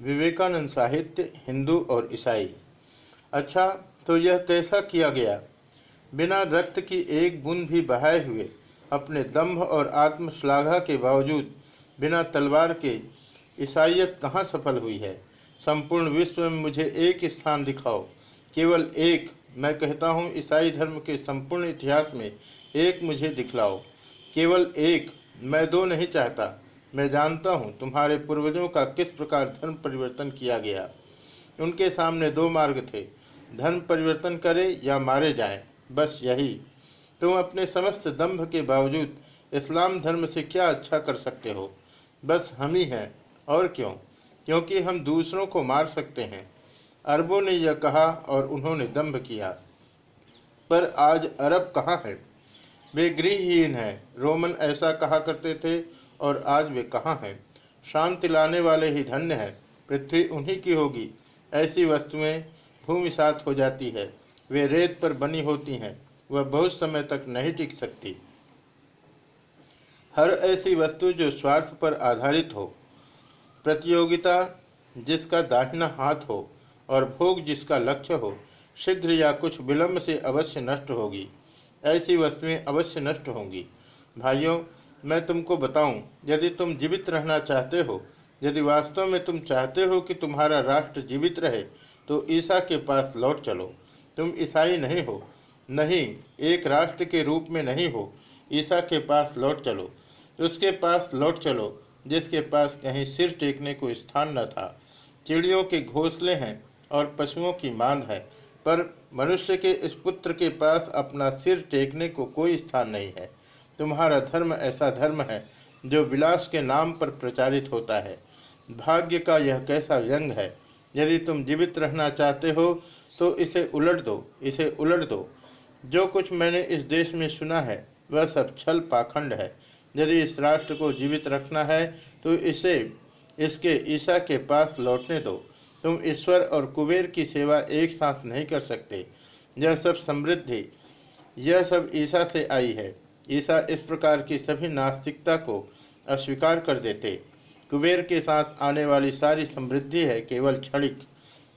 विवेकानंद साहित्य, हिंदू और ईसाई। अच्छा तो यह कैसा किया गया? बिना रक्त की एक बूंद भी बहाए हुए, अपने दम्भ और आत्मश्लाघा के बावजूद, बिना तलवार के, ईसाइयत कहाँ सफल हुई है? संपूर्ण विश्व में मुझे एक स्थान दिखाओ। केवल एक, मैं कहता हूँ, ईसाई धर्म के संपूर्ण इतिहास में एक मुझे दिखलाओ। केवल एक, मैं दो नहीं चाहता। मैं जानता हूँ तुम्हारे पूर्वजों का किस प्रकार धर्म परिवर्तन किया गया। उनके सामने दो मार्ग थे, धर्म परिवर्तन करे या मारे जाए, बस यही। तुम अपने समस्त दंभ के बावजूद इस्लाम धर्म से क्या अच्छा कर सकते हो? बस हम ही हैं, और क्यों? क्योंकि हम दूसरों को मार सकते हैं। अरबों ने यह कहा और उन्होंने दम्भ किया। पर आज अरब कहाँ है? वे गृहहीन हैं। रोमन ऐसा कहा करते थे और आज वे कहाँ हैं? शांति लाने वाले ही धन्य हैं। पृथ्वी उन्हीं की होगी। ऐसी वस्तुएँ भूमि सात हो जाती है। वे रेत पर बनी होती हैं। वह बहुत समय तक नहीं टिक सकती। हर ऐसी वस्तु जो स्वार्थ पर आधारित हो। प्रतियोगिता जिसका दाहिना हाथ हो और भोग जिसका लक्ष्य हो, शीघ्र या कुछ विलंब से अवश्य नष्ट होगी। ऐसी वस्तुएँ अवश्य नष्ट होंगी। भाइयों मैं तुमको बताऊँ, यदि तुम जीवित रहना चाहते हो, यदि वास्तव में तुम चाहते हो कि तुम्हारा राष्ट्र जीवित रहे तो ईसा के पास लौट चलो। तुम ईसाई नहीं हो, नहीं, एक राष्ट्र के रूप में नहीं हो, ईसा के पास लौट चलो। उसके पास लौट चलो, जिसके पास कहीं सिर टेकने को स्थान न था। चिड़ियों के घोंसले हैं और पशुओं की मांग है, पर मनुष्य के इस पुत्र के पास अपना सिर टेकने को कोई स्थान नहीं है। तुम्हारा धर्म ऐसा धर्म है जो विलास के नाम पर प्रचारित होता है। भाग्य का यह कैसा व्यंग है? यदि तुम जीवित रहना चाहते हो तो इसे उलट दो, इसे उलट दो। जो कुछ मैंने इस देश में सुना है, वह सब छल पाखंड है। यदि इस राष्ट्र को जीवित रखना है तो इसे, इसके ईसा के पास लौटने दो। तुम ईश्वर और कुबेर की सेवा एक साथ नहीं कर सकते। यह सब समृद्धि, यह सब ईसा से आई है। ईसा इस प्रकार की सभी नास्तिकता को अस्वीकार कर देते। कुबेर के साथ आने वाली सारी समृद्धि है केवल क्षणिक।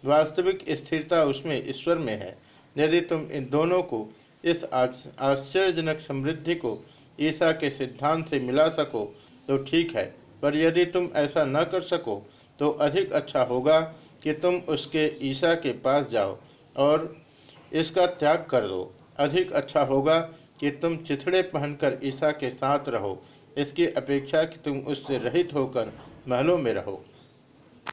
वास्तविक स्थिरता उसमें ईश्वर में है। यदि तुम इन दोनों को इस आश्चर्यजनक समृद्धि को ईसा के सिद्धांत से मिला सको तो ठीक है। पर यदि तुम ऐसा न कर सको तो अधिक अच्छा होगा कि तुम उसके ईसा के पास जाओ और इसका त्याग कर दो। अधिक अच्छा होगा कि तुम चिथड़े पहनकर ईसा के साथ रहो। इसकी अपेक्षा कि तुम उससे रहित होकर महलों में रहो।